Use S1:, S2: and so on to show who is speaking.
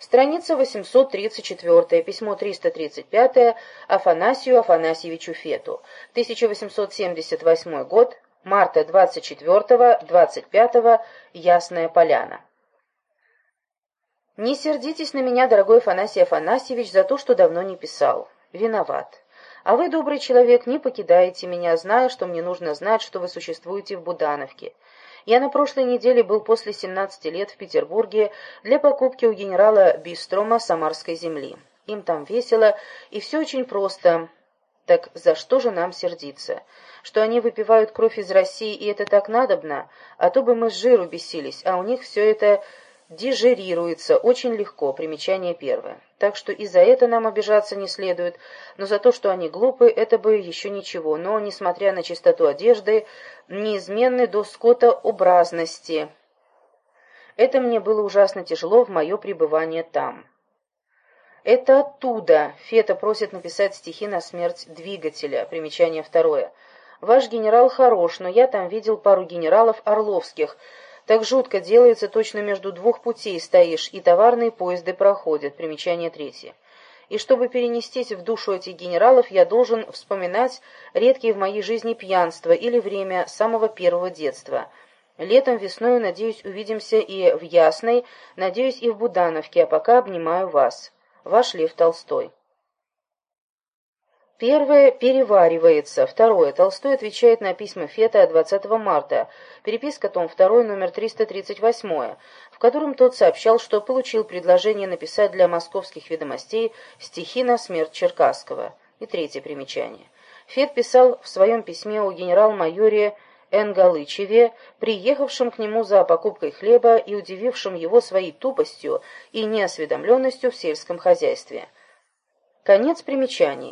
S1: Страница 834, письмо 335 Афанасию Афанасьевичу Фету. 1878 год, марта 24-25, Ясная Поляна. Не сердитесь на меня, дорогой Афанасий Афанасьевич, за то, что давно не писал. Виноват. А вы, добрый человек, не покидаете меня, зная, что мне нужно знать, что вы существуете в Будановке. Я на прошлой неделе был после 17 лет в Петербурге для покупки у генерала Бистрома самарской земли. Им там весело, и все очень просто. Так за что же нам сердиться? Что они выпивают кровь из России, и это так надобно? А то бы мы с жиру бесились, а у них все это дежерируется очень легко, примечание первое. Так что и за это нам обижаться не следует, но за то, что они глупы, это бы еще ничего, но, несмотря на чистоту одежды, неизменны до скотообразности. Это мне было ужасно тяжело в мое пребывание там. Это оттуда Фета просит написать стихи на смерть двигателя, примечание второе. Ваш генерал хорош, но я там видел пару генералов орловских, так жутко делается, точно между двух путей стоишь, и товарные поезды проходят. Примечание третье. И чтобы перенестись в душу этих генералов, я должен вспоминать редкие в моей жизни пьянства или время самого первого детства. Летом, весной, надеюсь, увидимся и в Ясной, надеюсь, и в Будановке, а пока обнимаю вас. Ваш Лев Толстой. Первое переваривается. Второе. Толстой отвечает на письма Фета от 20 марта. Переписка том 2, номер 338, в котором тот сообщал, что получил предложение написать для московских ведомостей стихи на смерть Черкасского. И третье примечание. Фет писал в своем письме о генерал-майоре Энгалычеве, приехавшем к нему за покупкой хлеба и удивившем его своей тупостью и неосведомленностью в сельском хозяйстве. Конец примечаний.